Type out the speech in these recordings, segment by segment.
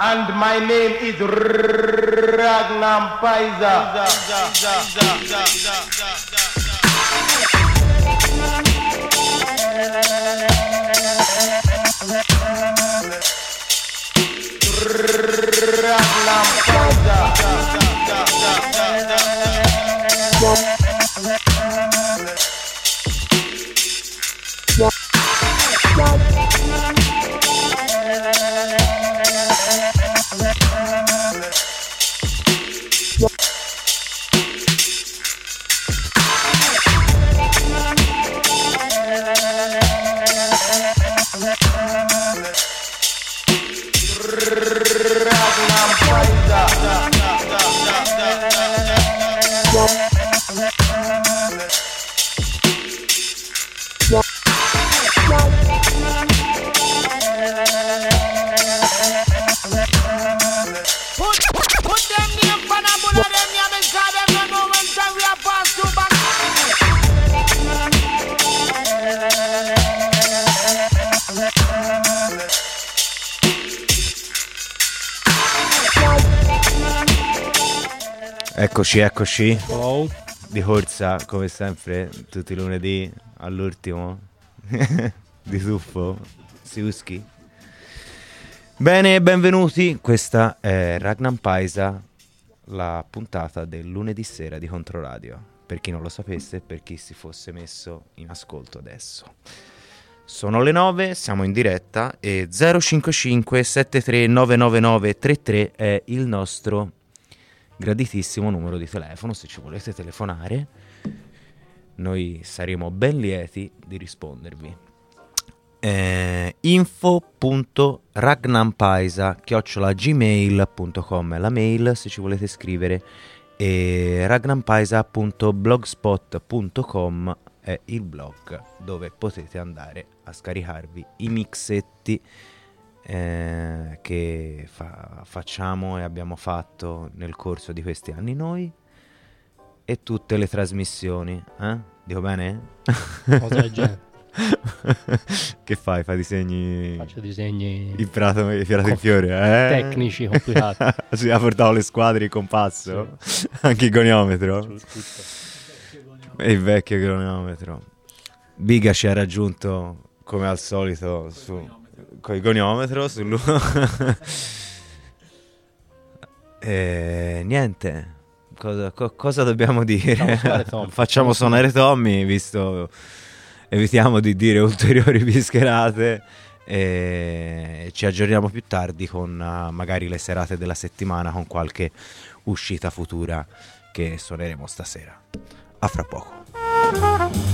And my name is Ragnar. Ragnar Put, Eccoci, eccoci. Hello. Di corsa, come sempre, tutti i lunedì all'ultimo. di tuffo. Siuski. Bene, benvenuti. Questa è Ragnar Paisa, la puntata del lunedì sera di Controradio. Per chi non lo sapesse per chi si fosse messo in ascolto adesso. Sono le 9, siamo in diretta e 055 73 999 33 è il nostro graditissimo numero di telefono se ci volete telefonare. Noi saremo ben lieti di rispondervi. Eh, info.ragnampaisa chiocciolagmail.com è la mail se ci volete scrivere e ragnampaisa.blogspot.com è il blog dove potete andare a scaricarvi i mixetti eh, che fa- facciamo e abbiamo fatto nel corso di questi anni noi e tutte le trasmissioni. Eh? Dico bene? Cosa del genere. che fai? Fai disegni Faccio disegni in prato, in fiora in fiore? Eh? tecnici complicati. sì, ha portato le squadre, il compasso, anche il goniometro. E il vecchio cronometro. Biga ci ha raggiunto come al solito su, con il goniometro sul e niente. Cosa, co- cosa dobbiamo dire? Facciamo suonare Tommy. Facciamo suonare Tommy, visto evitiamo di dire ulteriori bischerate e ci aggiorniamo più tardi con uh, magari le serate della settimana con qualche uscita futura che suoneremo stasera. A fra poco.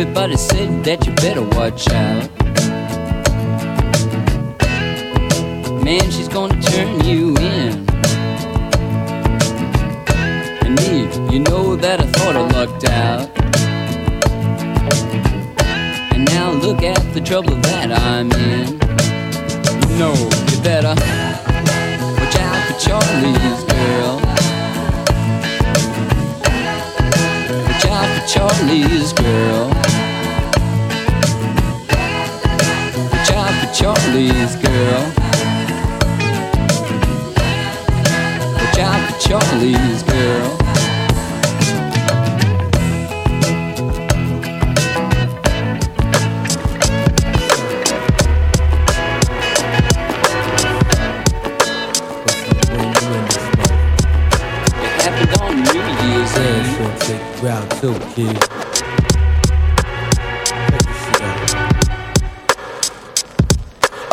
Everybody said that you better watch out. Man, she's gonna turn you in. And me, you know that I thought I lucked out. And now look at the trouble that I'm in. Know, you better watch out for Charlie's girl. Watch out for Charlie's girl. Charlie's girl. Watch out for chocolates, girl. Round two, kid.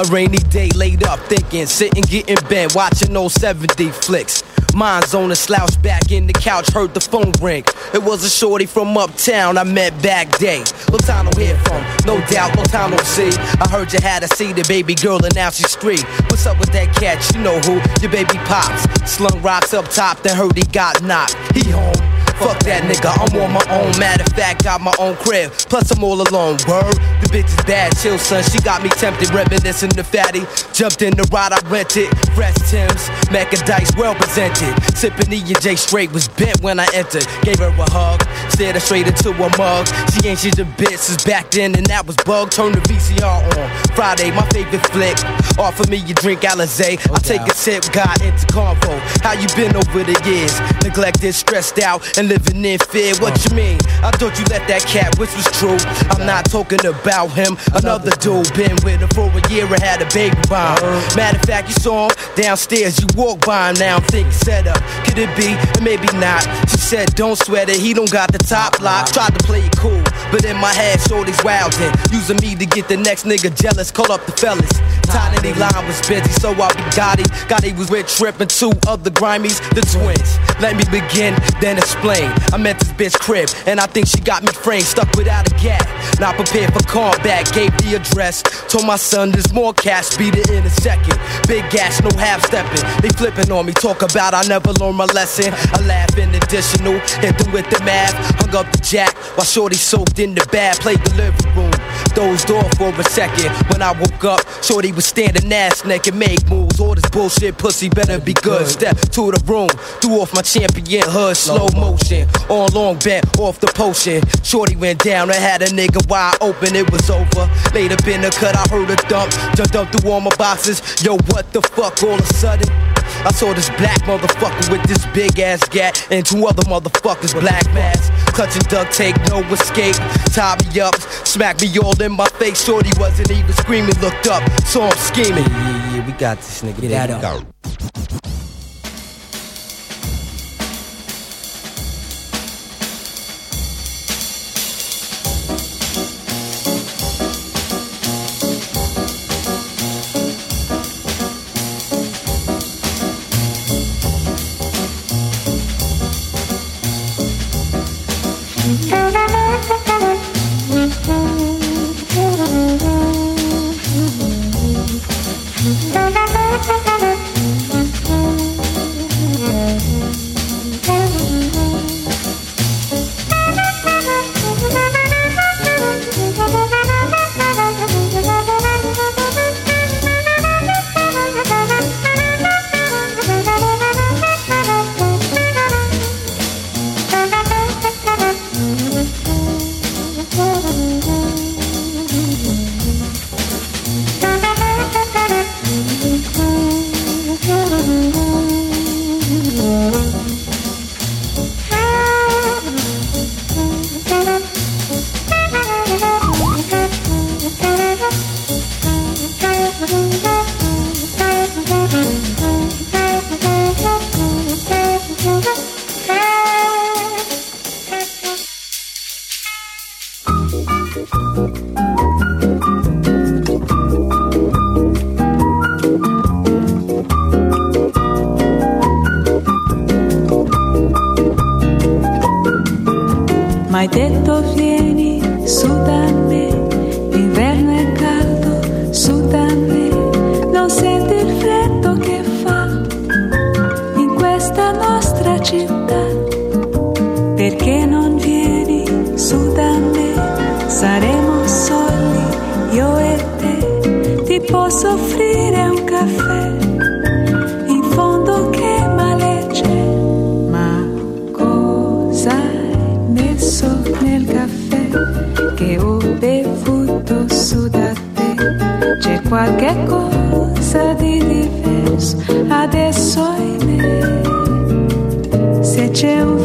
Rainy day laid up thinking, sitting getting bent, watching those 70 flicks. Mind's on a slouch back in the couch, heard the phone ring. It was a shorty from uptown I met back day. No time to hear from, no doubt, no time to see. I heard you had a seated baby girl and now she's free. What's up with that cat? You know who? Your baby pops. Slung rocks up top, then heard he got knocked. He home. Fuck that nigga, I'm on my own. Matter of fact, got my own crib. Plus, I'm all alone. Word, the bitch is bad, chill, son. She got me tempted, reminiscing the fatty. Jumped in the ride, I rented. Fresh Tim's, Mac and Dice, well presented. Sipping E and J straight was bent when I entered. Gave her a hug, stared her straight into a mug. She ain't she's a bitch since back then, and that was bug. Turn the VCR on. Friday, my favorite flick. Offer me your drink, Alizé. Oh, I take a sip, got into convo. How you been over the years? Neglected, stressed out, and living in fear. What you mean? I thought you left that cat, which was true. I'm not talking about him. Another dude been with him for a year and had a baby by him. Matter of fact, you saw him downstairs. You walk by him now. I'm thinking set up. Could it be? Maybe not. She said, don't sweat it. He don't got the top lock. Tried to play it cool, But in my head, shorty's wildin'. Using me to get the next nigga jealous. Call up the fellas. Tiny line was busy, so I be Gotti. Gotti was with Trip and two other grimies, the twins. Let me begin, then explain. I met this bitch crib, and I think she got me framed, stuck without a gap. Not prepared for combat, gave the address. Told my son there's more cash, beat it in a second. Big gas, no half stepping. They flipping on me, talk about I never learned my lesson. I laugh in additional, hit them with the math. Hung up the jack while Shorty soaked in the bath, played the living room. Dozed off for a second. When I woke up, Shorty was standing ass naked, make moves. All this bullshit, pussy better be good. Step to the room, threw off my champion hood, slow motion. On long bent, off the potion. Shorty went down, I had a nigga wide open, it was over. Up in the cut, I heard a dump. Jumped up through all my boxes. Yo, what the fuck all of a sudden? I saw this black motherfucker with this big ass gat and two other motherfuckers black mask. Clutching duct tape, no escape. Tie me up, smack me all in my face. Shorty wasn't even screaming, looked up, saw him scheming. Yeah, yeah, we got this nigga. Get that up. C'è qualche cosa di diverso adesso in me. Se c'è un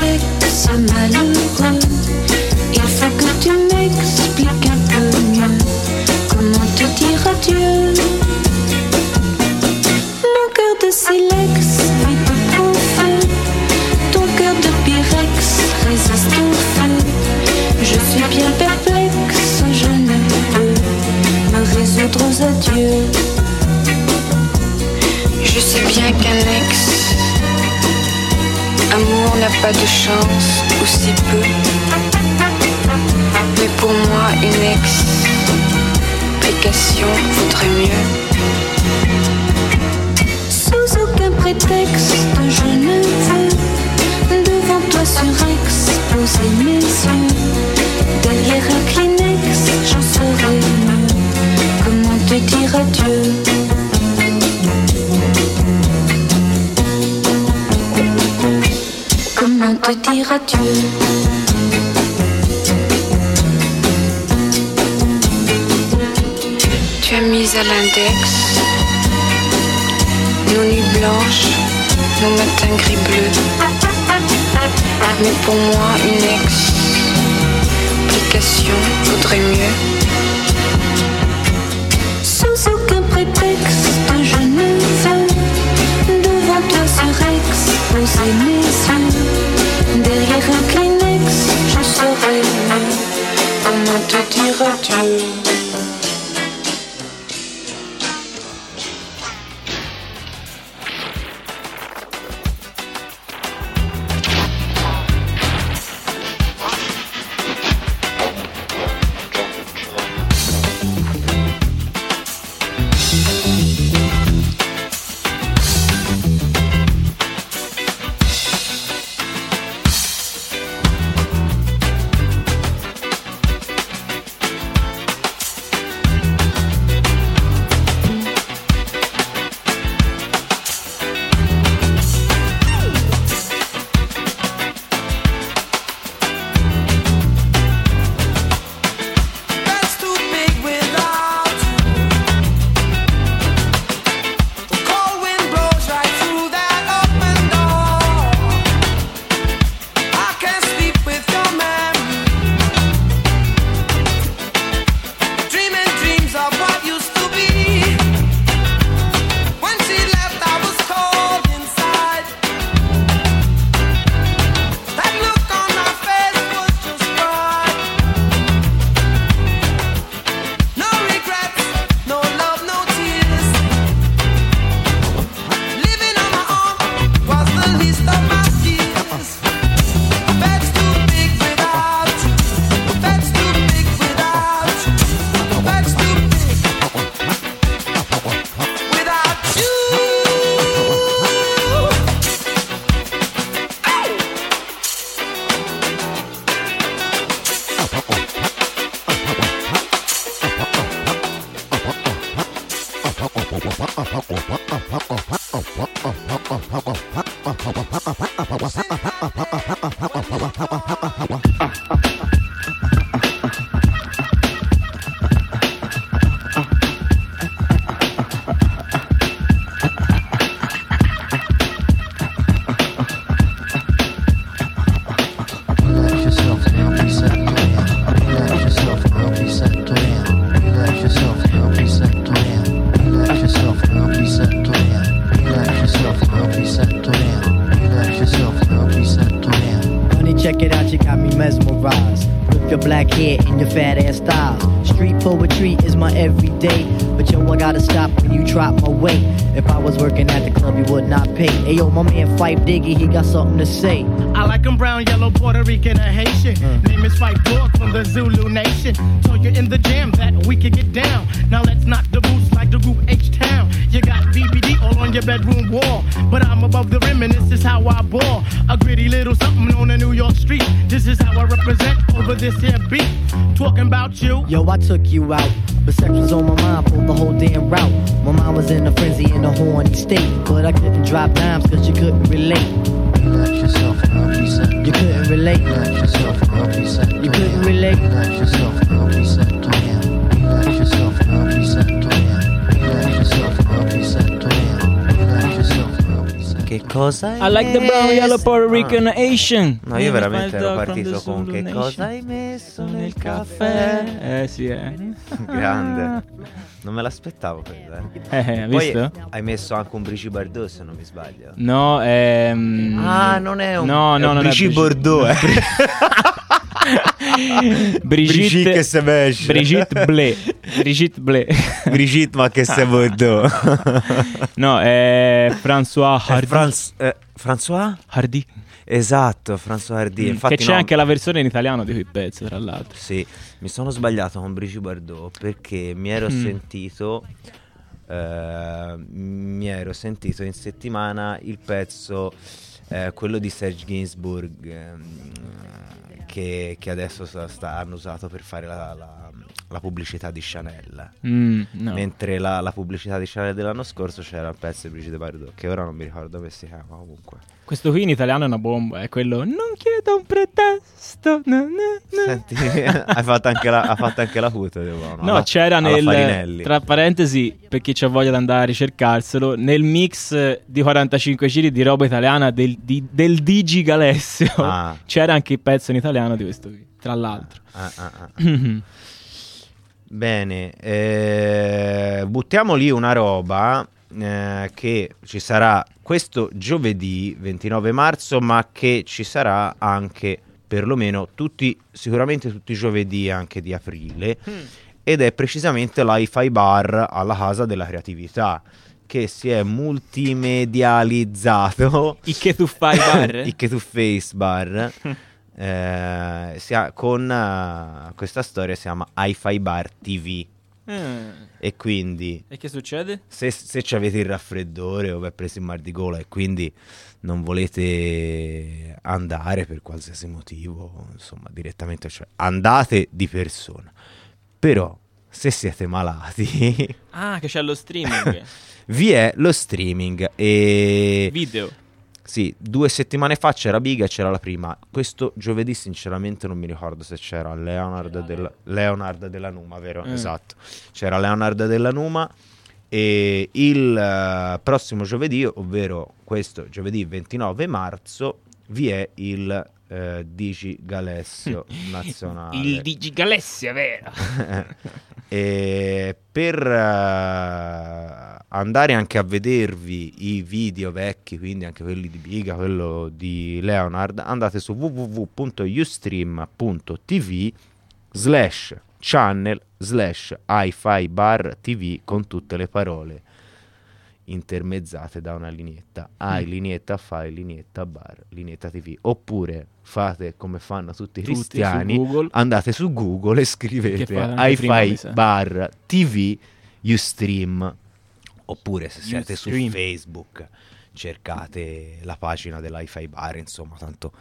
avec malheureux. Il faut que tu m'expliques un peu mieux comment te dire adieu. Mon cœur de silex un peu pour. Ton cœur de pyrex résiste au feu. Je suis bien perplexe, je ne peux me résoudre aux adieux. Je sais n'a pas de chance, ou si peu. Mais pour moi, une explication vaudrait mieux. Sous aucun prétexte, je ne veux devant toi surexposer mes yeux. Derrière un Kleenex, j'en saurais mieux. Comment te dire adieu? Te dire adieu? Tu as mis à l'index nos nuits blanches, nos matins gris bleus. Mais pour moi, une explication vaudrait mieux. Sous aucun prétexte, je ne veux devant toi surexposer mes yeux. Avec un Kleenex, je serai le même. Te dire adieu. My man Fife Diggy, he got something to say. I like 'em brown, yellow, Puerto Rican, or Haitian. Hmm. Name is Fight Dog from the Zulu Nation. Told you in the jam that we could get down. Now let's knock the boots like the group H Town. You got BBD all on your bedroom wall. But I'm above the rim and this is how I ball. A gritty little something on the New York street. This is how I represent over this here beat. Talking about you. Yo, I took you out. But sex was on my mind for the whole damn route. My mind was in a frenzy in a horny state. But I couldn't drop dimes cause you couldn't relate. Relax yourself, girl, be settled You couldn't relate. Relax yourself, girl, be settled You couldn't relate. Relax yourself, girl, be settled. Relax yourself, girl, be settled. Relax yourself, girl, be settled down. Relax yourself, girl, be settled Che cosa hai I like the brown, yellow, Puerto messo? Rican, Asian. No, io veramente ero From the partito con che cosa hai messo nel Nel caffè? caffè. Eh sì, eh. Grande. Non me l'aspettavo questa. Eh, hai Poi visto? hai messo anche un Brici Bardot se non mi sbaglio. No, ehm... Ah, non è un No, è no, un non è Brici Bordeaux. eh. Brigitte, Brigitte che se mesce. Brigitte Blé. Brigitte Blé. Brigitte, ma che se Bordeaux. no, è François È Hardy. Franz- eh, François? Hardy. Esatto, François Hardy. Infatti che c'è no, anche la versione in italiano di quel pezzo, tra l'altro. Sì, mi sono sbagliato con Brigitte Bardot perché mi ero Mm. sentito eh, mi ero sentito in settimana il pezzo eh, quello di Serge Gainsbourg ehm, che, che adesso sta- sta- hanno usato per fare la, la- la pubblicità di Chanel Mm, no. mentre la, la pubblicità di Chanel dell'anno scorso c'era il pezzo di Brigitte Bardot che ora non mi ricordo come si chiama comunque Questo qui in italiano è una bomba, è quello Non chiedo un pretesto. na, na, na". Senti, hai fatto anche la, ha fatto anche la puta devo, no? Alla- c'era nel Farinelli. tra parentesi, per chi c'ha voglia di andare a ricercarselo, nel mix di 45 giri di roba italiana del, di, del Digi Galessio Ah. c'era anche il pezzo in italiano di questo qui, tra l'altro. Ah, ah, ah. Bene, eh, buttiamo lì una roba eh, che ci sarà questo giovedì 29 marzo, ma che ci sarà anche perlomeno tutti, sicuramente tutti i giovedì anche di aprile, ed è precisamente l'Hi-Fi Bar alla Casa della Creatività che si è multimedializzato. I che tu fai bar? I che tu face bar. Eh, ha- con eh, questa storia si chiama Hi-Fi Bar TV Eh, e quindi E che succede? se, se ci avete il raffreddore o vi è preso il mal di gola e quindi non volete andare per qualsiasi motivo, insomma, direttamente, cioè andate di persona. Però, se siete malati, Ah, che c'è lo streaming. vi è lo streaming e... Video. Sì, due settimane fa c'era Biga e c'era la prima. Questo giovedì, sinceramente, non mi ricordo se c'era Leonard, del- Leonard della Numa, vero? Eh. Esatto. C'era Leonard della Numa. E il eh, prossimo giovedì, ovvero questo giovedì 29 marzo, vi è il eh, Digi Galessio nazionale. Il Digi Galessia, vero? E per eh, andare anche a vedervi i video vecchi, quindi anche quelli di Biga, quello di Leonard, andate su www.ustream.tv slash channel slash hi-fi bar tv con tutte le parole intermezzate da una lineetta hi, lineetta file, lineetta bar, lineetta tv oppure fate come fanno tutti i Tutti su cristiani Google. andate su Google e scrivete hi-fi bar tv Ustream oppure se siete su Ustream. Facebook cercate la pagina dell'hi-fi bar insomma tanto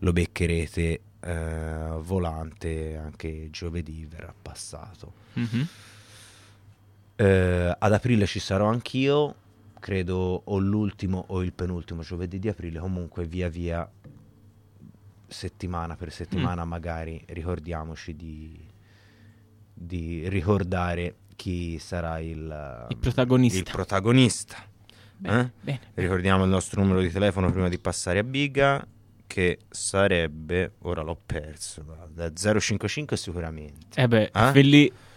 lo beccherete eh, volante anche giovedì verrà passato Mhm. eh, ad aprile ci sarò anch'io, credo o l'ultimo o il penultimo giovedì di aprile, comunque via via, settimana per settimana magari, ricordiamoci di, di ricordare chi sarà il, Il protagonista. il protagonista. Bene, eh? bene. Ricordiamo il nostro numero di telefono prima di passare a Biga, che sarebbe, ora l'ho perso, da 055 sicuramente. Eh beh, Eh? fin lì...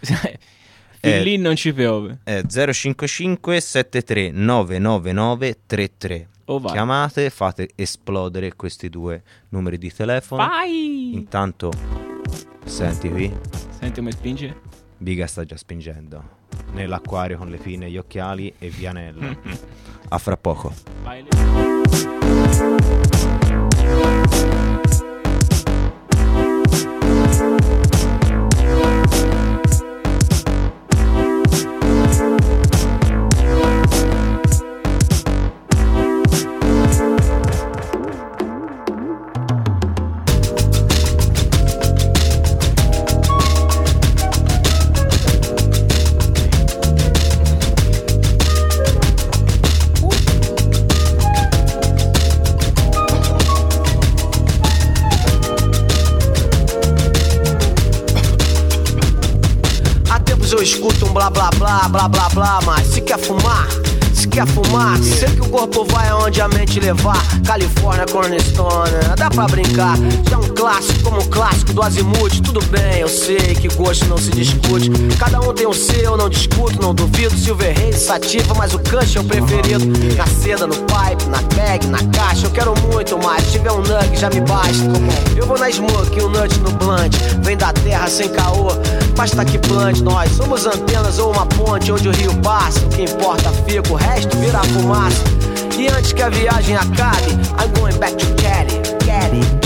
fin lì non ci piove. È 055 73 999 33. Oh. Chiamate, fate esplodere questi due numeri di telefono. Vai! Intanto, senti qui, Senti come spinge? Biga sta già spingendo. Nell'acquario con le pinne, gli occhiali e Vianello. A fra poco. Vai blá blá blá blá blá blá, mas se quer fumar, se quer fumar, sei que o corpo vai aonde a mente levar. Califórnia, Corner Stone, dá pra brincar. Já um clássico como o clássico do Azimuth. Tudo bem, eu sei que gosto não se discute. Cada um tem o seu, não discuto, não duvido. Silver Haze, Sativa, mas o Kush é o preferido. Na seda, no pipe, na bag, na caixa. Eu quero muito mais, se tiver um nug já me basta. Eu vou na smoke, um nut no blunt. Vem da terra sem caô, basta que plante. Nós somos antenas ou uma ponte onde o rio passa. O que importa fica, o resto vira fumaça. E antes que a viagem acabe, I'm going back to Cali, Cali,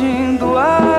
pedindo a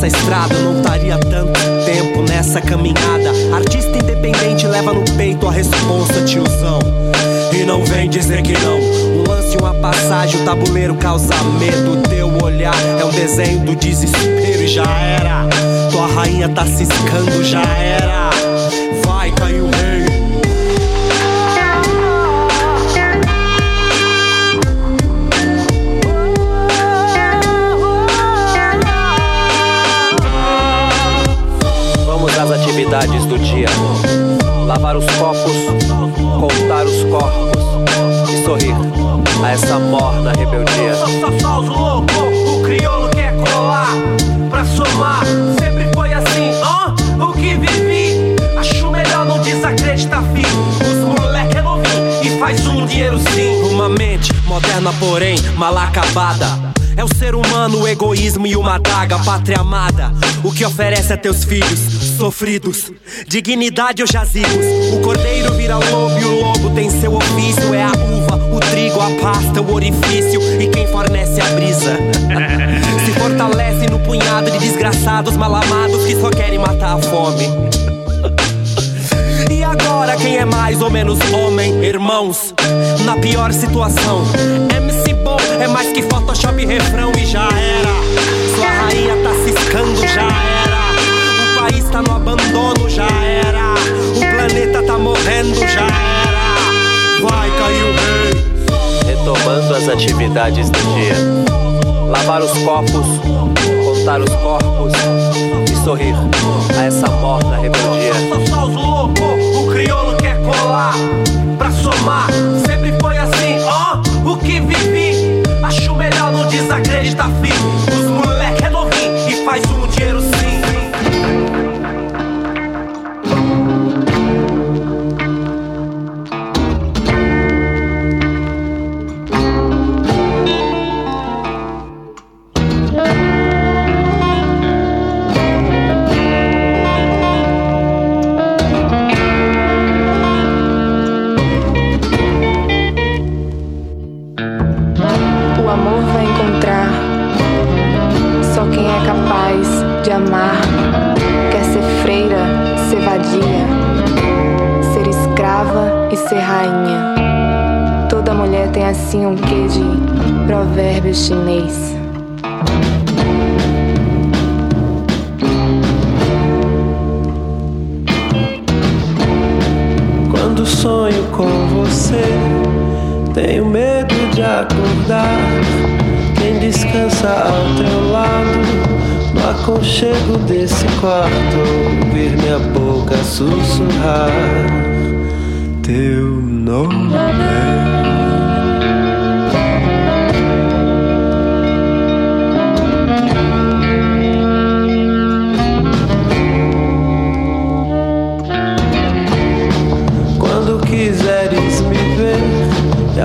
dessa estrada, eu não estaria tanto tempo nessa caminhada. Artista independente leva no peito a responsa, tiozão. E não vem dizer que não. Um lance, uma passagem, o tabuleiro causa medo. Teu olhar é um desenho do desespero e já era. Tua rainha tá ciscando, já era. Atividades do dia. Lavar os copos, contar os corpos e sorrir a essa morna rebeldia. Só, só os loucos, o crioulo quer colar pra somar. Sempre foi assim, hã? O que vivi? Acho melhor não desacreditar, filho. Os moleque é novinho e faz um dinheiro sim. Uma mente Moderna, porém, mal acabada. É o ser humano, o egoísmo e uma daga, pátria amada. O que oferece a teus filhos, sofridos, dignidade ou jazigos. O cordeiro vira lobo e o lobo tem seu ofício. É a uva, o trigo, a pasta, o orifício e quem fornece a brisa. Se fortalece no punhado de desgraçados mal amados que só querem matar a fome. E agora quem é mais ou menos homem, irmãos? Na pior situação, MC bom é mais que Photoshop refrão e já era. Sua rainha tá ciscando, já era. O país tá no abandono, já era. O planeta tá morrendo, já era. Vai cair o rei. Retomando as atividades do dia. Lavar os copos, contar os corpos e sorrir a essa morna rebeldia. Só os loucos, o crioulo quer colar pra somar. Sempre foi assim, ó, o que vivi. Acho melhor não desacreditar, filho. Assim um quê de provérbio chinês. Quando sonho com você, tenho medo de acordar. Quem descansa ao teu lado, no aconchego desse quarto, ouvir minha boca sussurrar teu nome.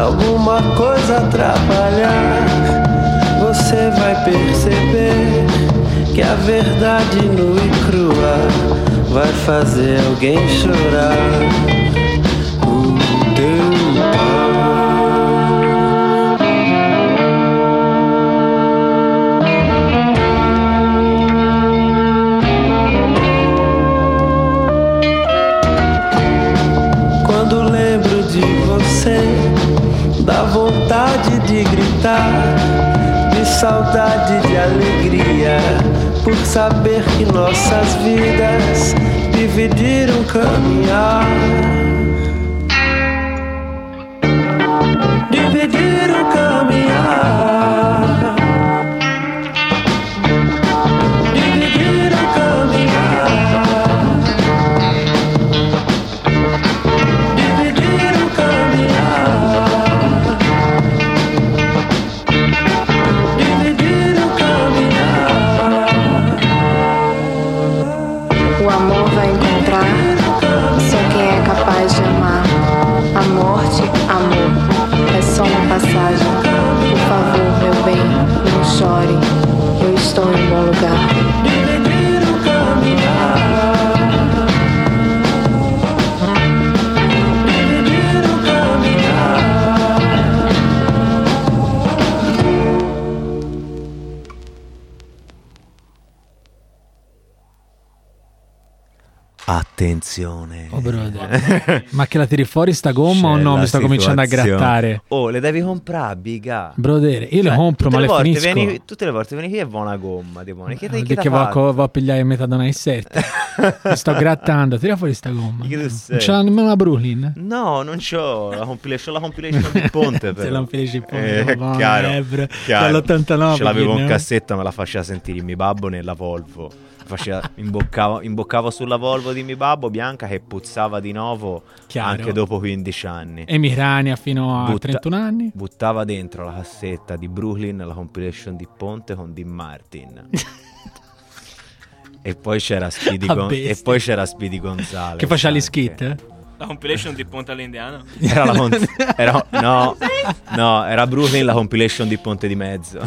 Alguma coisa atrapalhar, você vai perceber que a verdade nua e crua vai fazer alguém chorar. Gritar, de saudade, de alegria, por saber que nossas vidas dividiram caminhar. Dividiram caminhar. Attenzione. Oh, brother. Ma che la tiri fuori sta gomma o C'è no? la Mi sto cominciando a grattare. Oh, le devi comprare, biga. Brother, io le Cioè, compro, ma le volte finisco. vieni- tutte le volte vieni qui e va una gomma. Tipo, che, Vuol che che t'ha va, a fatto? co- va a pigliare metadona 7 Mi sto grattando, tira fuori sta gomma. Che tu Non c'è nemmeno una Brooklyn. No, non c'ho la compilation, la compilation di Ponte però. Se la compilation di Ponte, eh, mamma chiaro, bro. chiaro. Dall'89 Ce l'avevo in eh. cassetta, me la faceva sentire mio babbo nella Volvo. Faceva, imboccavo, imboccavo sulla Volvo di mio babbo bianca che puzzava di nuovo Chiaro. anche dopo 15 anni. Emirania fino a Butta- 31 anni. Buttava dentro la cassetta di Brooklyn, la compilation di Ponte con Dean Martin. e poi c'era Speedy, A Gon- e poi c'era Speedy Gonzales. Che faceva gli skit? eh? La compilation di Ponte all'Indiano? Era la con- era- no, No, era Brooklyn la compilation di Ponte di Mezzo.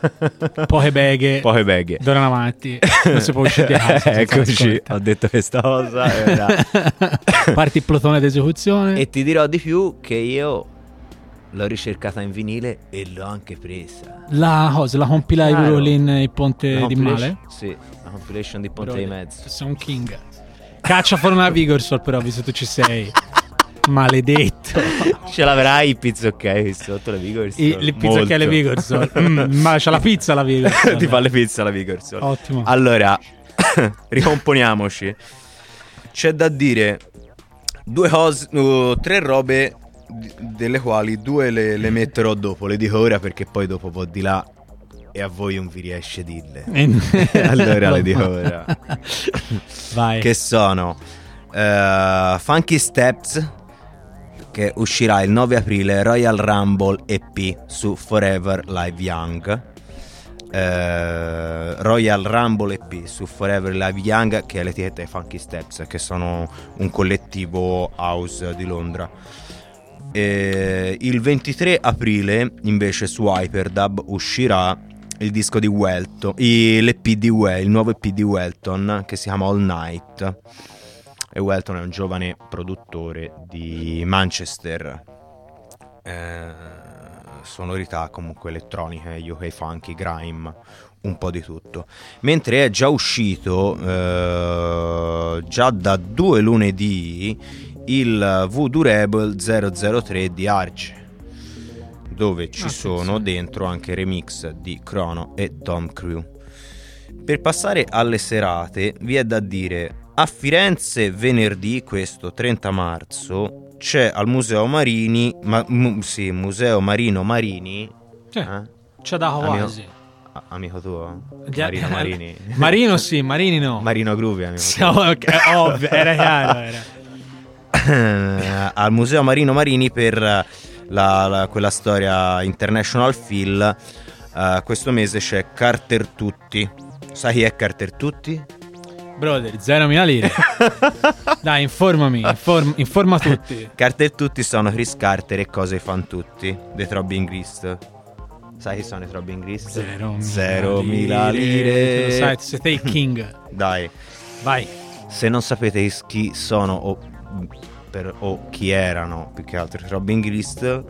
Poche beghe. Poche beghe. D'ora in avanti non si può uscire di casa. Eccoci, ho detto questa cosa. Parti il plotone d'esecuzione. e ti dirò di più che io l'ho ricercata in vinile e l'ho anche presa. La cosa, la compilai Chiaro. proprio lì in Ponte di compilation- Male. Sì, la compilation di Ponte di Mezzo. Un king. Caccia fuori una Vigorsol però, visto che tu ci sei. Maledetto. Ce l'avrai il pizzocchio sotto la Vigorsol? I- le pizza che ha le Molto. Vigorsol. Mm, ma c'ha la pizza la Vigorsol. Ti fa le pizze la Vigorsol. Ottimo. Allora, ricomponiamoci. C'è da dire due cose, uh, tre robe delle quali due le, le metterò dopo, le dico ora perché poi dopo po' di là e a voi non vi riesce dirle. Eh, allora le dico ora. Vai. Che sono eh, Funky Steps che uscirà il 9 aprile Royal Rumble EP su Forever Live Young. Eh, Royal Rumble EP su Forever Live Young che è l'etichetta dei Funky Steps che sono un collettivo house di Londra. Eh, il 23 aprile invece su Hyperdub uscirà il disco di Welton, l'EP di Wel- il nuovo EP di Welton che si chiama All Night. E Welton è un giovane produttore di Manchester. Eh, sonorità comunque elettroniche, UK funky, grime, un po' di tutto. Mentre è già uscito eh, già da due lunedì il Voodoo Rebel 003 di Arce dove ci sono dentro anche remix di Chrono e Tom Crew. Per passare alle serate, vi è da dire a Firenze venerdì, questo 30 marzo, c'è al Museo Marini, ma, mu- sì, Museo Marino Marini. Sì, eh? c'è da Amico- quasi. a- amico tuo? Marino Marini. Marino sì, Marini no. Marino Groovy, amico Sì, tuo. ok, ovvio, era chiaro. Era. al Museo Marino Marini per la- la- quella storia International Phil. eh, questo mese c'è Carter Tutti. Sai chi è Carter Tutti? Brother, 0.000 lire. Dai, informami, inform- informa tutti. Carter Tutti sono Chris Carter e cose fan tutti. dei Throbbing Grist. Sai chi sono i Throbbing Grist? Zero mila Zero mila lire. lire. Lo sai, siete il king. Dai. Vai. Se non sapete chi sono o, per- o chi erano più che altro i Robin Grist,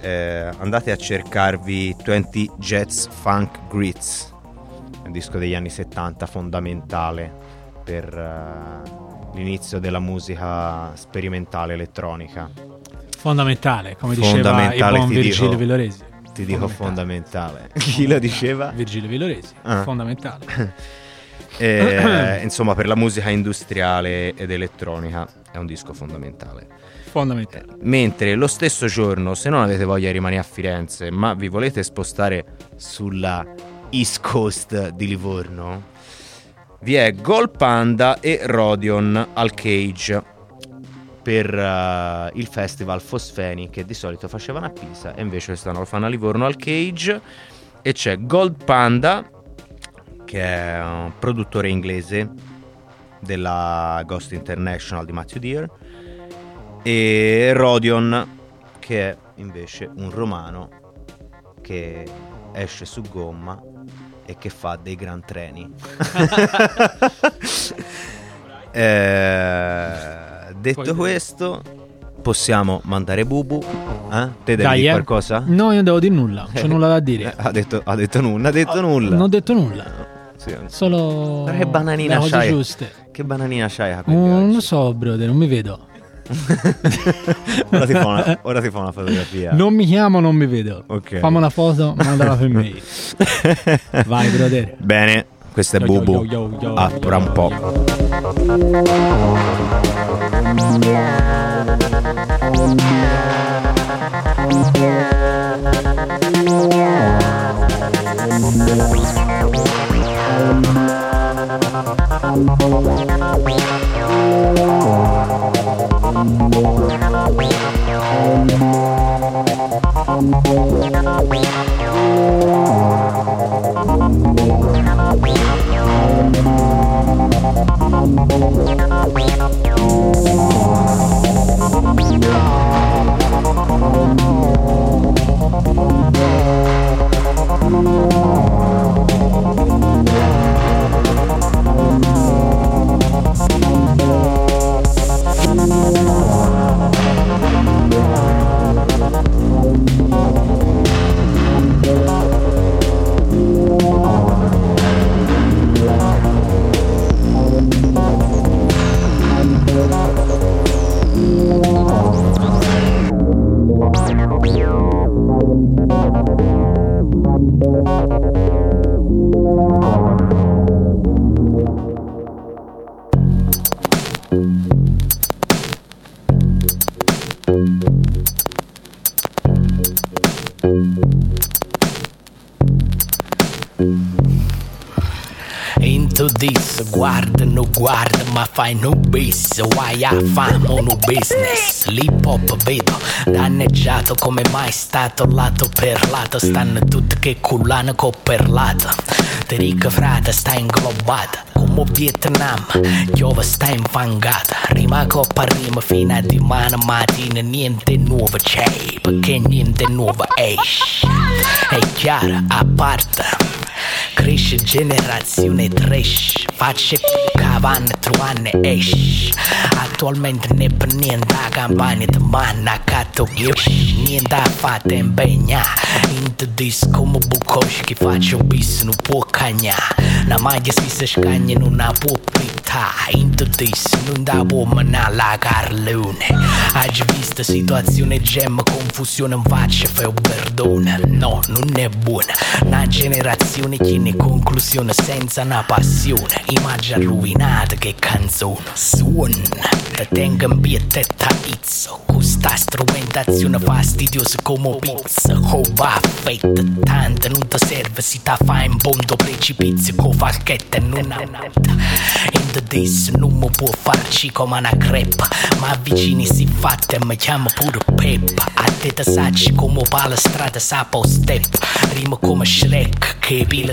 eh, andate a cercarvi 20 Jets Funk Grits, un disco degli anni 70 fondamentale per eh, l'inizio della musica sperimentale elettronica. Fondamentale, come diceva il Fondamentale, buon Virgilio dico. Villoresi. Ti dico fondamentale. Chi lo diceva? Virgilio Villoresi. Ah. Fondamentale. Eh, insomma, per la musica industriale ed elettronica è un disco fondamentale. Fondamentale. Mentre lo stesso giorno, se non avete voglia di rimanere a Firenze, ma vi volete spostare sulla East Coast di Livorno, vi è Gold Panda e Rodion al Cage per eh, il festival Fosfeni che di solito facevano a Pisa e invece quest'anno lo fanno a Livorno al Cage e c'è Gold Panda che è un produttore inglese della Ghost International di Matthew Deere e Rodion che è invece un romano che esce su gomma e che fa dei gran treni. Eh, detto questo, possiamo mandare Bubu. Eh? Te devi Dai, dire eh. qualcosa? No, io non devo dire nulla, c'è nulla da dire. Ha detto, ha detto nulla, ha detto nulla. Non ho detto nulla. Sì. Solo Guarda che bananina le cose c'hai. giuste. Che bananina c'hai non lo so, brother, non mi vedo. ora, ti fa una, ora ti fa una fotografia. Non mi chiamo, non mi vedo. Ok. Fammi una foto, mandala per mail. Vai, brother. Bene, questo è Yo, Bubu. yo, yo, yo, Ah, fra un yo, po'. Thank Oh fai no bis Why I famo no business. L'hip hop vedo danneggiato come mai stato lato per lato. Stanno tutti che cullano coperlato Ti dico frate sta inglobata come Vietnam. Piove sta infangata Rima coppa rima fino a dimani mattina Niente nuovo. C'è perché niente nuovo? Esce È chiaro, a parte. Cresce generazione trash Facce vantuanne eish Attualmente ne panienta kampanit manna kattu kish Niente a fate impegna. Into this come Bukowski Faccio bis non può cagna. La maglia si si scagna non la può prità Into this non da può manà la carlone Hai visto situazione gemma Confusione in faccia fai un perdone. No, non è buona. Una generazione che ne conclusione senza una passione. Immagine rovinata che canzone. Suona. Te tengo in piede taizzo Questa strumentazione fastidiosa come pizza Oh va fatta tanta Non ti serve si ta fa in bondo precipizio Con falchetta non ha In the this non mi può farci come una crepa Ma vicini si fatte mi chiama pure Peppa A te te sacci come palastrata sapo step. Rima come Shrek che pila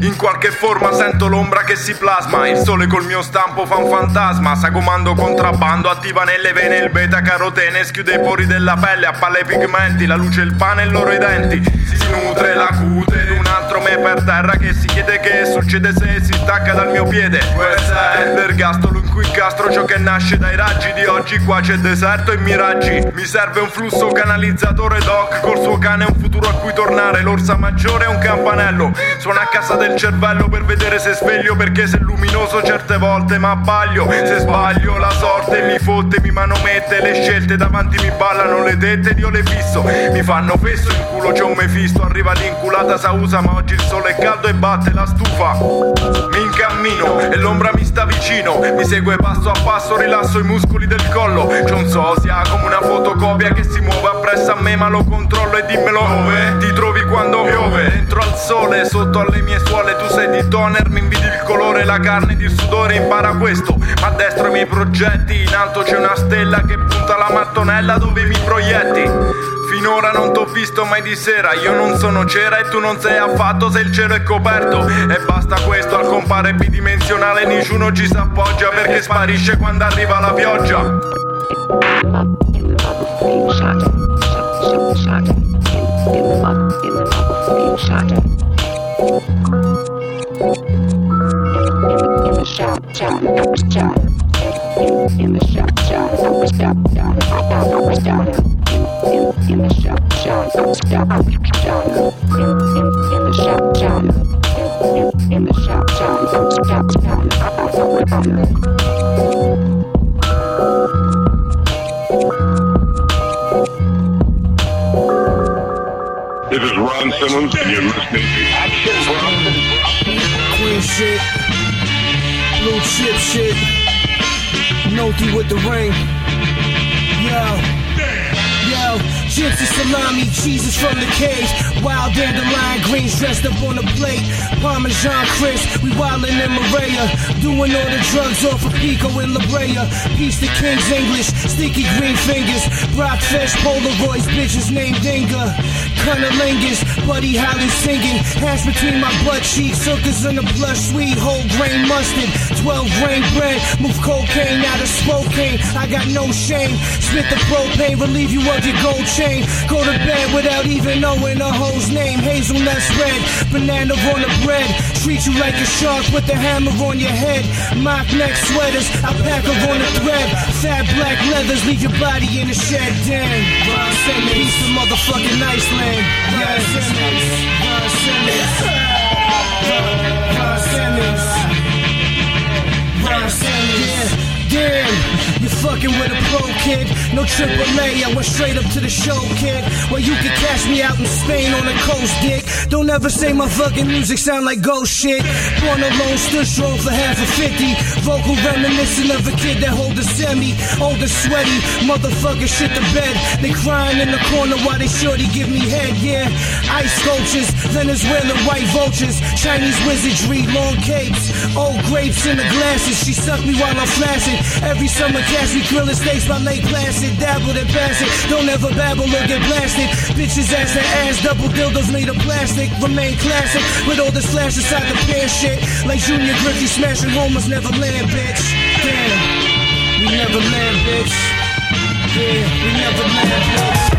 In qualche forma sento l'ombra che si plasma. Il sole col mio stampo fa un fantasma. Sagomando contrabbando attiva nelle vene il beta carotene. Schiude i pori della pelle, appalla i pigmenti. La luce, il pane e loro i denti. Si nutre la cute di un altro me per terra Che si chiede che succede se si stacca dal mio piede. Questa è l'ergastolo in cui incastro ciò che nasce dai raggi di oggi. Qua c'è deserto e miraggi. Mi serve un flusso canalizzatore doc. Col suo cane un futuro a cui tornare. L'orsa maggiore è un campanello. Suona a casa del cervello per vedere se sveglio Perché se luminoso certe volte ma abbaglio. Se sbaglio la sorte mi fotte, mi manomette. Le scelte davanti mi ballano le tette ed io le fisso. Mi fanno fesso in culo c'è un mefisto. Arriva l'inculata sa usa ma oggi il sole è caldo e batte la stufa. Mi incammino e l'ombra mi sta vicino. Mi segue passo a passo, rilasso i muscoli del collo. C'è un sosia come una fotocopia che si muove appresso a me ma lo controllo e dimmelo. Dove? Ti trovi quando piove Dentro al sole, sotto alle mie suole. Tu sei di toner, mi invidi il colore, la carne ed il sudore Impara questo, ma a destra i miei progetti In alto c'è una stella che punta la mattonella dove mi proietti Finora non t'ho visto mai di sera. Io non sono cera e tu non sei affatto se il cielo è coperto. E basta questo al compare bidimensionale. Nessuno ci s'appoggia perché sparisce quando arriva la pioggia. Simmons, and you're listening to Action Queen shit, blue chip shit, Noki with the ring. Yo. Gypsy salami, cheeses from the cage. Wild dandelion greens dressed up on the plate. Parmesan crisp, we wildin' in Maria. Doing all the drugs off of Pico and La Brea. Piece the King's English, sticky green fingers. Rockfish, Polaroids, bitches named Dinga. Cunnilingus, Buddy Holly singing. Hash between my butt cheeks, hookers in the blush sweet, whole grain mustard. 12 grain bread, move cocaine out of Spokane. I got no shame. Spit the propane, relieve you of your gold chain. Go to bed without even knowing a hoe's name. Hazelnuts red, banana on the bread. Treat you like a shark with the hammer on your head. Mock neck sweaters, I pack her on the thread. Fat black leathers, leave your body in a shed. Damn, Simmons, he's the motherfucking Iceland. Ron Working with a pro kid, no AAA. I went straight up to the show, kid. Well, you can catch me out in Spain on the coast, dick. Don't ever say my fucking music sound like ghost shit. Born alone, stood strong for half a 50. Vocal reminiscent of a kid that hold a semi. Older, sweaty, motherfucker shit the bed. They crying in the corner while they shorty give me head, yeah. Ice sculptures, Venezuelan white vultures, Chinese wizardry, long capes, old grapes in the glasses. She sucked me while I'm flashing. Every summer, catch me grilling steaks by Lake Placid. Dabbled and pass. Don't ever babble or get blasted. Bitches ass to ass, double dildos made of plastic. Remain classic with all this flash inside the pair shit. Like Junior Griffey smashing homers never land, bitch. Damn, we never land, bitch. Yeah, we never land, bitch.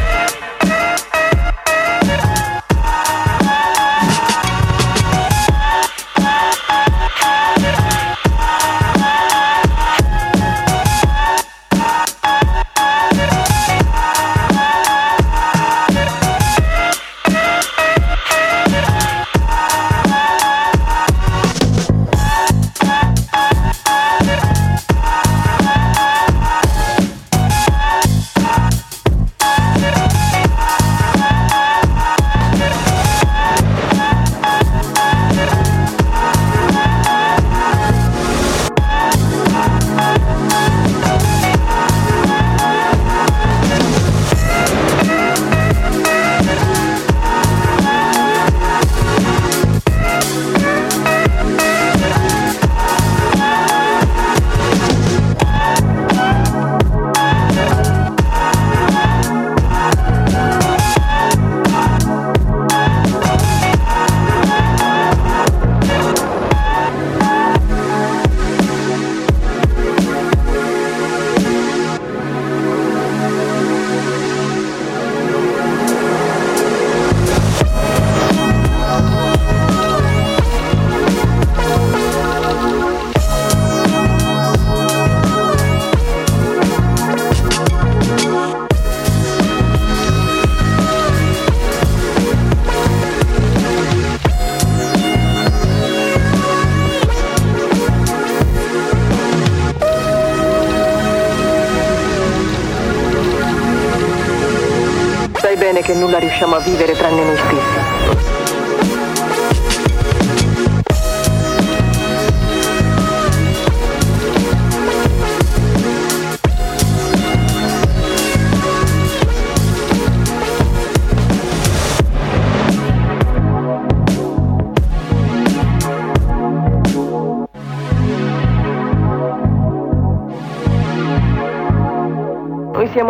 Che nulla riusciamo a vivere tranne noi stessi.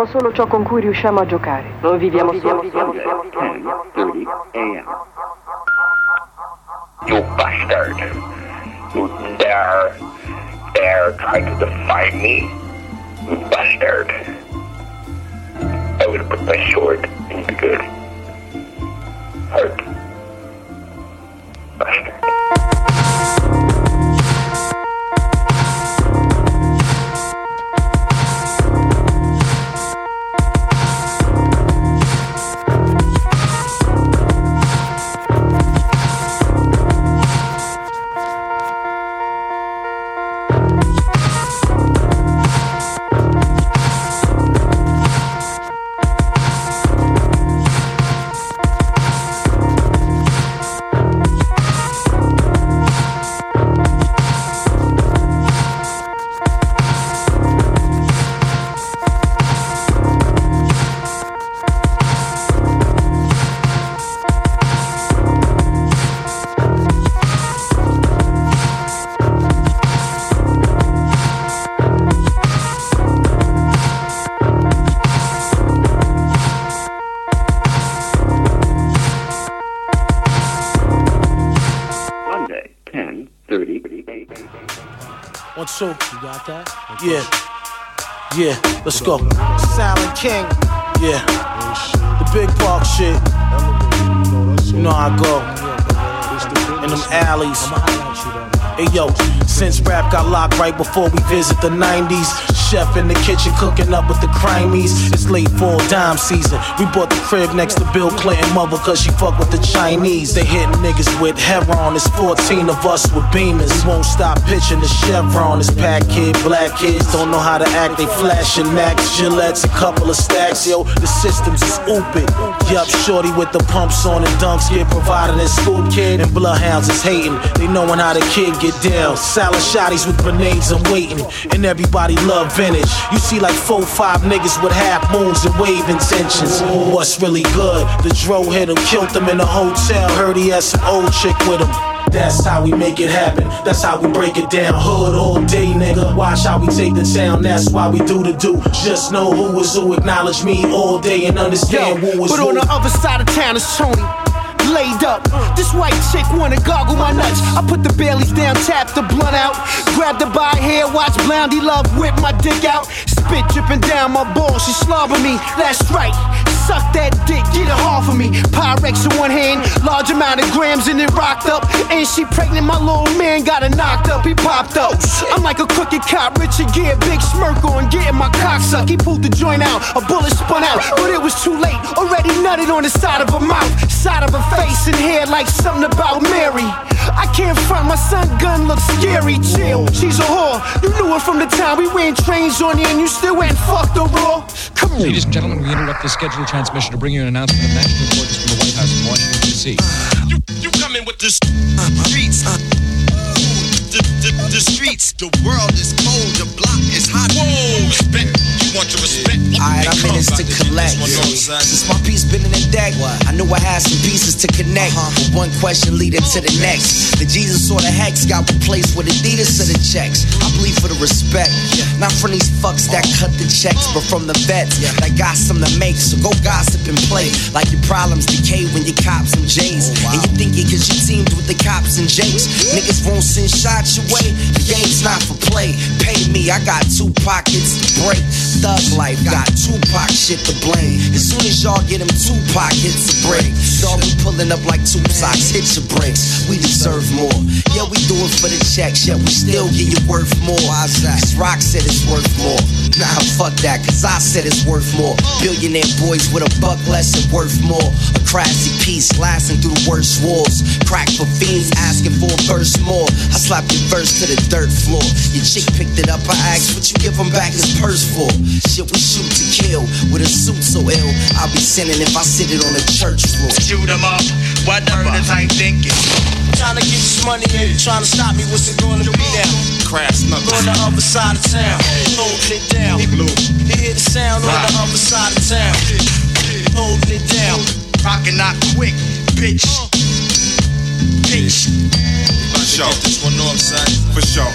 Noi siamo solo ciò con cui riusciamo a giocare. Noi viviamo solo. You bastard. You dare, dare try to defy me? You bastard. I will put my sword in the good heart. Bastard. Two. You got that? Yeah. Yeah, let's go. Silent King. Yeah. The big park shit. You know how I go. In them alleys. Hey yo, since rap got locked right before we visit the 90s, chef in the kitchen cooking up with the crimies. It's late fall dime season. We bought the crib next to Bill Clinton mother cause she fuck with the Chinese. They hit niggas with heroin. It's 14 of us with beamers. We won't stop pitching the chevron. It's pack kid, black kids don't know how to act. They flashing Max, Gillettes, a couple of stacks. Yo, the systems open. Yup, shorty with the pumps on and dunks get provided in school kid. And bloodhounds is hating. They knowin' how the kid get down. Salad shotties with grenades and waiting. And everybody love vintage. You see like four, five niggas with half moons and wave intentions. What's really good? The dro hit him, killed him in a hotel. Heard he had some old chick with him. That's how we make it happen. That's how we break it down. Hood all day, nigga. Watch how we take the town. That's why we do the do. Just know who is who. Acknowledge me all day and understand who is But who. on the other side of town is Tony. Laid up. This white chick wanna goggle my nuts. I put the Baileys down, tap the blunt out. Grab the by hair, watch Blondie Love whip my dick out. Spit dripping down my balls, she slobber me. That's right. Suck that dick, get it hard for me. Pyrex in one hand, large amount of grams and it rocked up. And she pregnant, my little man got her knocked up, he popped up. I'm like a crooked cop, Richard Gere, big smirk on, getting my cock sucked. He pulled the joint out, a bullet spun out, but it was too late. Already nutted on the side of her mouth, side of her face and hair like something about Mary. I can't front, my son gun looks scary. Chill, she's a whore. You knew her from the time we ran trains on you and you still went fucked the raw. Come on. Ladies and gentlemen, we interrupt the scheduled transmission to bring you an announcement of national importance from the White House in Washington, D.C. You, you come in with the uh-huh. streets. Uh, the, the, the streets, the world is cold, the block is hot. Whoa, respect, you want your respect. Alright, I'm in this to collect. Since my piece been in the deck, I knew I had some pieces to connect. With one question leading to the next. The Jesus or the hex got replaced with Adidas or the checks. I bleed for the respect, not from these fucks that cut the checks, but from the vets that got some to make. So go gossip and play like your problems decay when you cops and J's. And you think it cause you teamed with the cops and Jakes. Niggas won't send shots your way. The game's not for play. Pay me, I got two pockets to break. Thug life got Tupac shit to blame. As soon as y'all get him Tupac hits a break. Dog be pulling up like two socks, hit your brakes. We deserve more. Yeah, we do it for the checks, yeah, we still get you worth more. Cause Rock said it's worth more. Nah, fuck that, cause I said it's worth more. Billionaire boys with a buck less and worth more. A crafty piece lasting through the worst wars. Crack for fiends asking for a verse more. I slapped your verse to the dirt floor. Your chick picked it up, I asked what you give him back his purse for. Shit, we shoot to kill with a suit so ill. I'll be sinning if I sit it on the church floor. Shoot 'em up, whatever is I thinking. Trying to get this money and trying to stop me, what's it gonna be now? Crash nothing. On the other side of town, holding it down. Blue. You hear the sound on the other side of town, holding it down. Rockin' out quick, bitch. Uh. Bitch. For sure. This one off, son. For sure.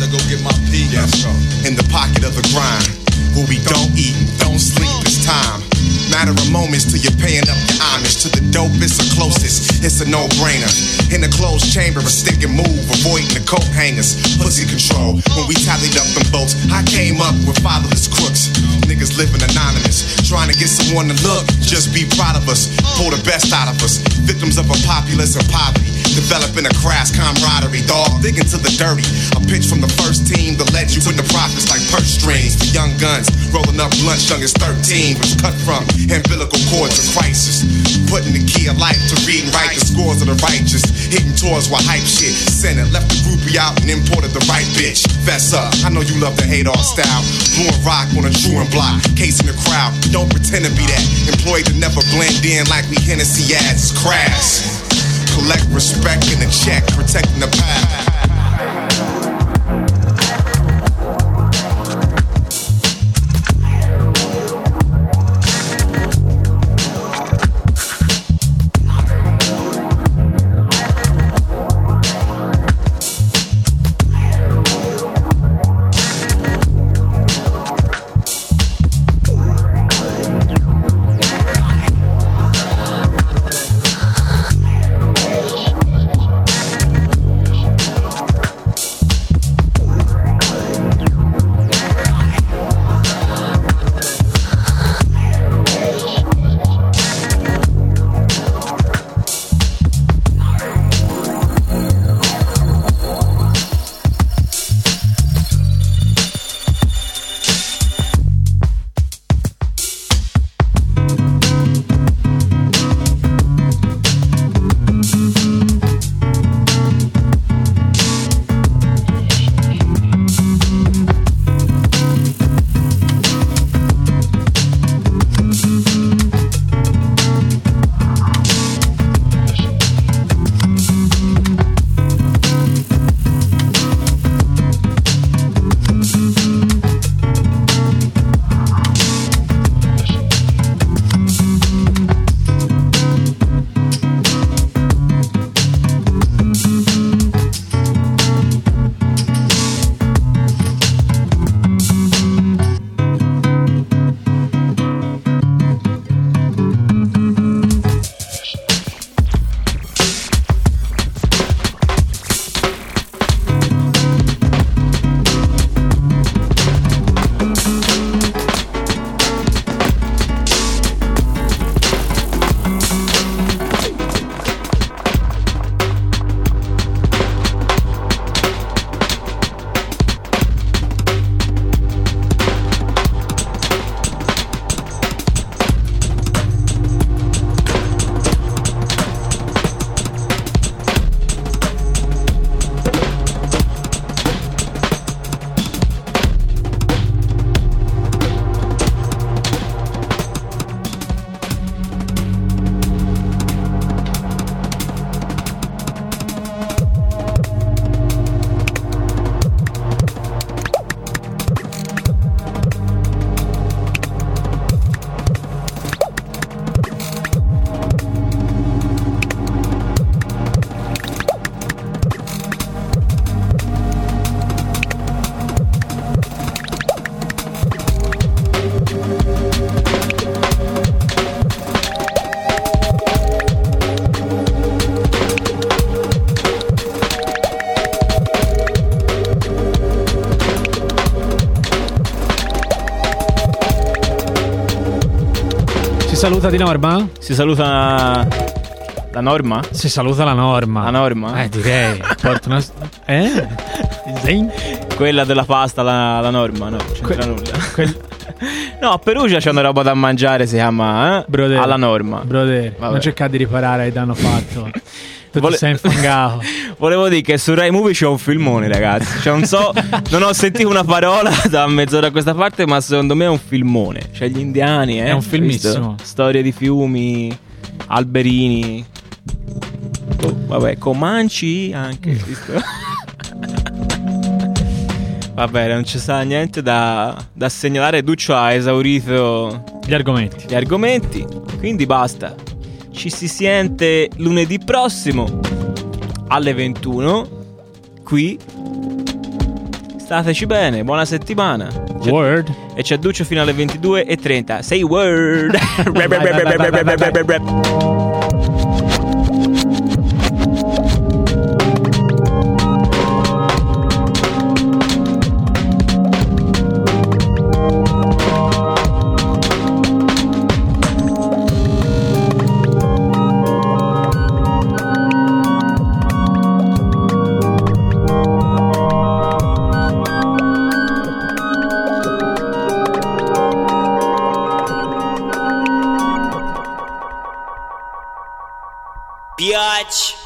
To go get my pee. Yes, sir. In the pocket of the grind. Where we don't eat, don't sleep, it's time. Matter of moments till you're paying up your homage to the dopest or closest. It's a no-brainer. In a closed chamber, a stick and move, avoiding the coat hangers. Pussy control. When we tallied up them votes, I came up with fatherless crooks. Niggas living anonymous, trying to get someone to look. Just be proud of us, pull the best out of us. Victims of a populace and poverty, developing a crass camaraderie. Dog, digging to the dirty. A pitch from the first team that led you with the profits like purse strings. For young guns, rolling up blunts young as 13. Was cut from umbilical cords of crisis. Putting the key of life to read and write the scores of the righteous. Hitting tours while hype shit. Sent it, left the groupie out and imported the right bitch. Fess up, I know you love the hate all style. Blowing rock on a true and block. Case in the crowd, don't pretend to be that. Employed to never blend in like we Hennessy ads. Crass. Collect respect in a check, protecting the path. Saluta di norma? Si saluta la norma? Si saluta la norma. La norma? Eh, direi. Porta una... Eh? Quella della pasta, la, la norma, no, c'entra Que- nulla. quel- No, a Perugia c'è una roba da mangiare, si chiama eh? Brother. alla norma. Brother, Vabbè. non cercare di riparare il danno fatto. Tu Vole- sei infangato. Volevo dire che su Rai Movie c'è un filmone, ragazzi. Cioè, non so, non ho sentito una parola da mezz'ora a questa parte, ma secondo me è un filmone. C'è gli indiani, eh. È un Visto? filmissimo. Storie di fiumi, alberini. Oh, vabbè, Comanci anche. visto? Vabbè, non ci sta niente da, da segnalare. Duccio ha esaurito Gli argomenti. gli argomenti. Quindi basta. Ci si sente lunedì prossimo alle 21 qui. Stateci bene, buona settimana. C'è- Word. E c'è Duccio fino alle 22.30. Say word. пять.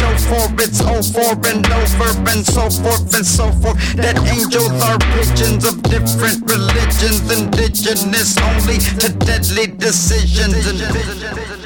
Show for. It's over and over and so forth and so forth. That angels are pigeons of different religions, indigenous only to deadly decisions. And Yeah.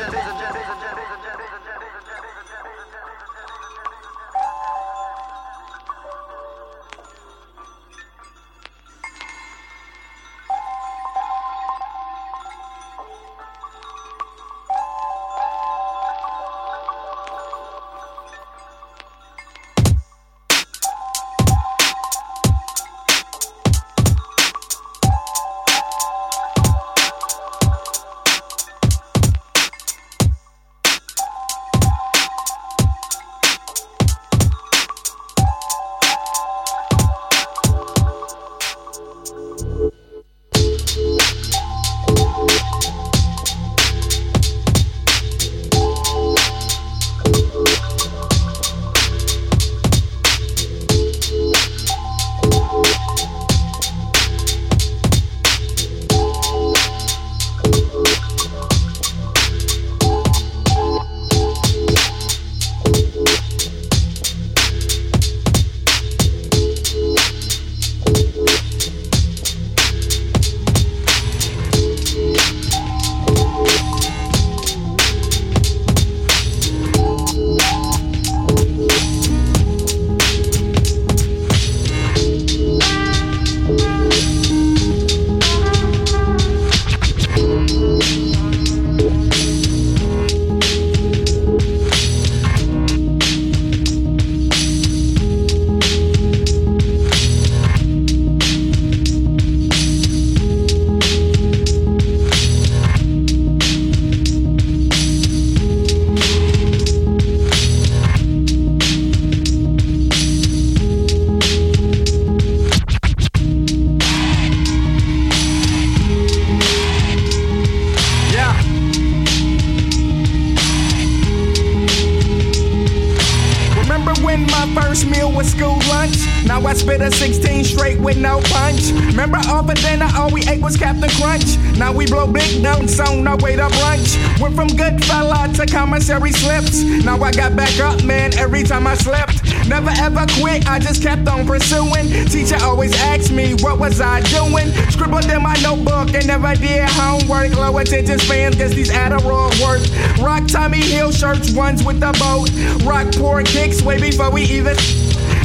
Pursuing. Teacher always asked me, what was I doing? Scribbled in my notebook and never did homework. Low attention spans, cause these Adderall work. Rock Tommy Hill shirts, ones with the boat. Rock poor kicks way before we even.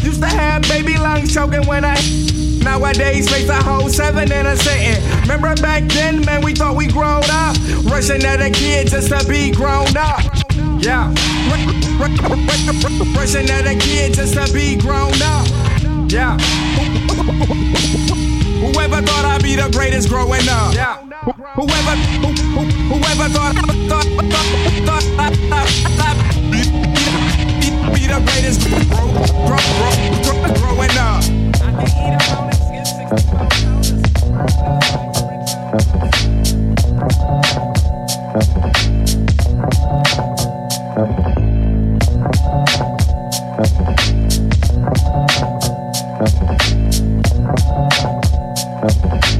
Used to have baby lungs choking when I. Nowadays, face a whole seven in a sitting. Remember back then, man, we thought we grown up. Rushing at a kid just to be grown up. Yeah. Rushing at a kid just to be grown up. Yeah. Whoever thought I'd be the greatest growing up? Yeah. Whoever, who, who, whoever thought, thought, thought, thought, thought, thought be, be, be the greatest grow, grow, grow, grow, growing up? Thank you. Help me. Help me.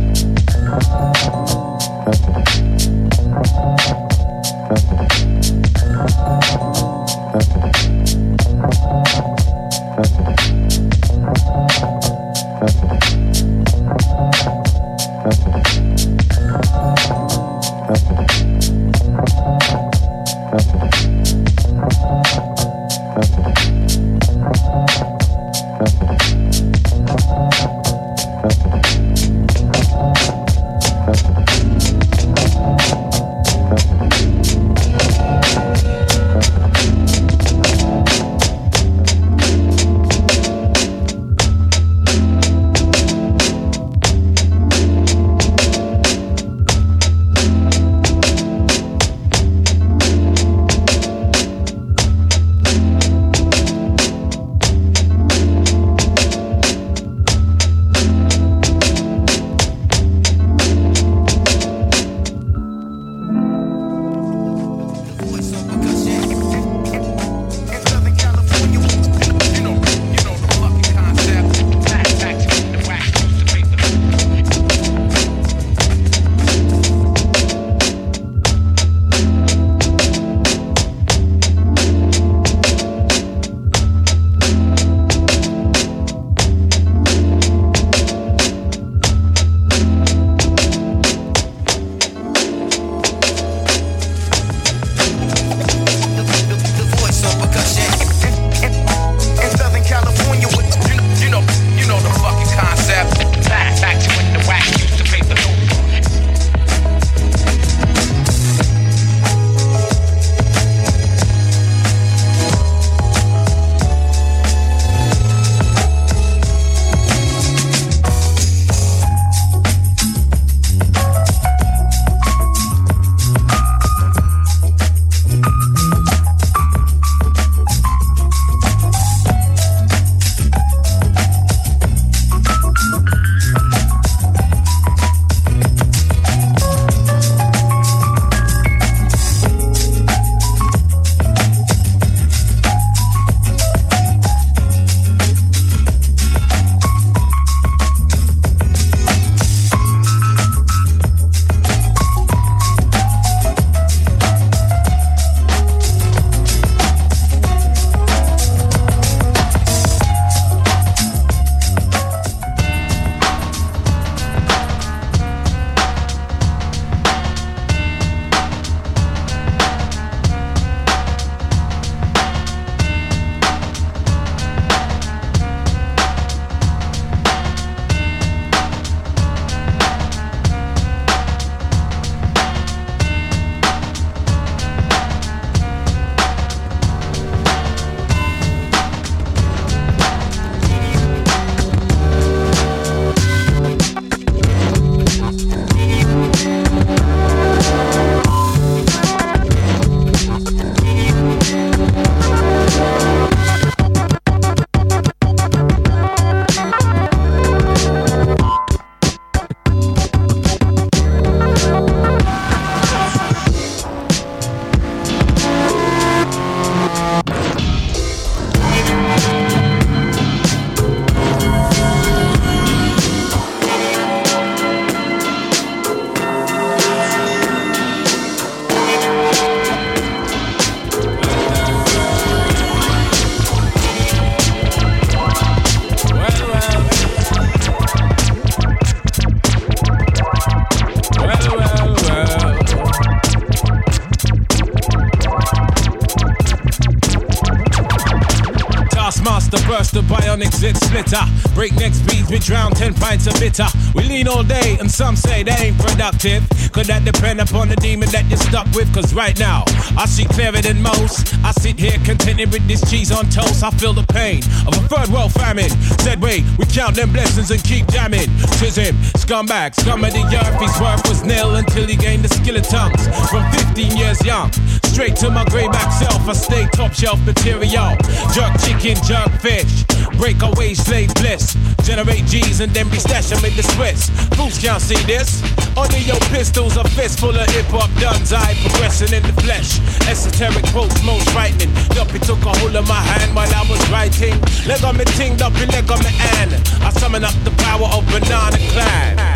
10 bitter. We lean all day, and some say they ain't productive. Could that depend upon the demon that you're stuck with? Cause right now, I see clearer than most. I sit here contented with this cheese on toast. I feel the pain of a third world famine. Said, wait, we count them blessings and keep jamming. Tis him, scumbag, scum of the earth. His worth was nil until he gained the skill of tongues. From 15 years young, straight to my grayback self, I stay top shelf material. Jerk chicken, jerk fish. breakaway slave bliss. Generate G's and then be stash 'em in the Swiss. Fools can't see this. Only your pistols a fist full of hip hop duns. I progressing in the flesh. Esoteric quotes most frightening. Duppy took a hold of my hand while I was writing. Leg on me ting, Duppy leg on me hand. I summon up the power of Banana Clan.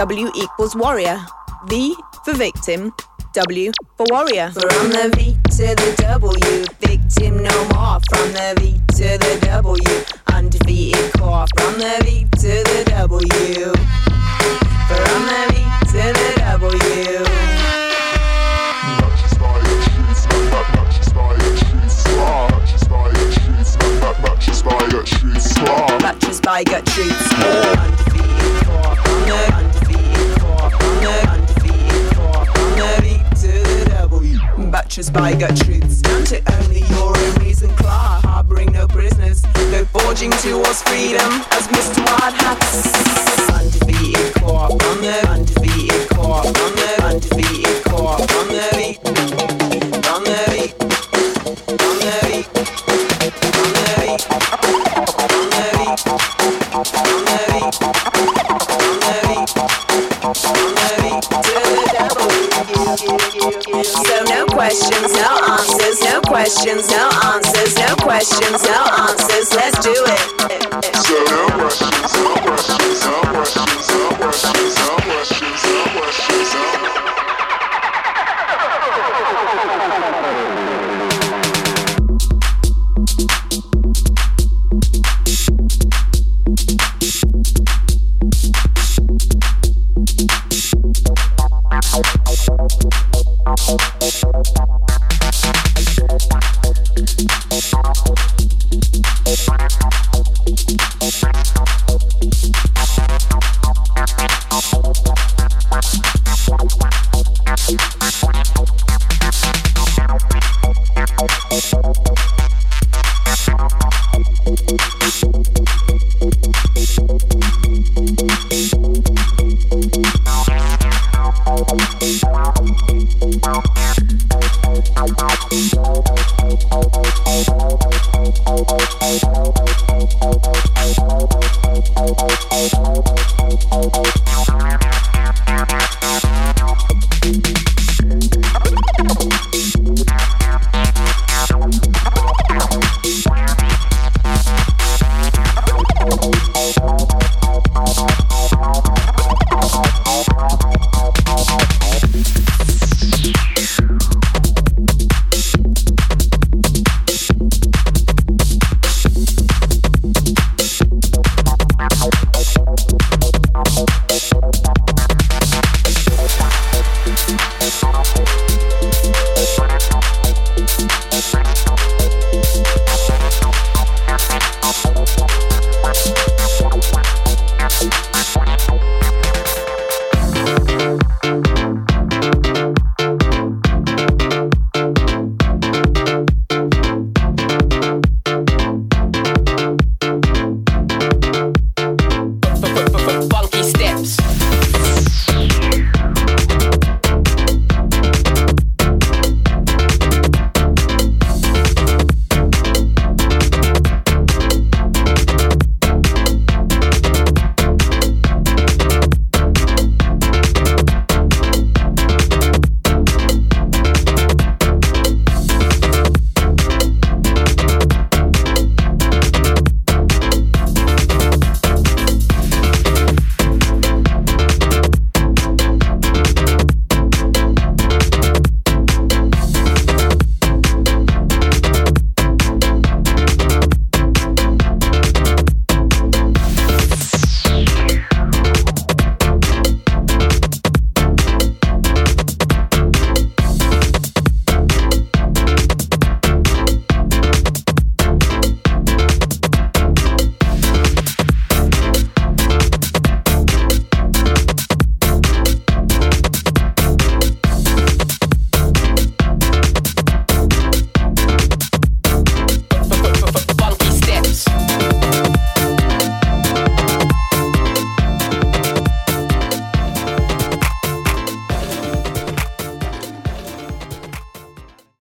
W equals warrior. V for victim, W for warrior. From the V to the W, victim no more. From the V to the W, undefeated core. From the V to the W. From the V Steiger Truth.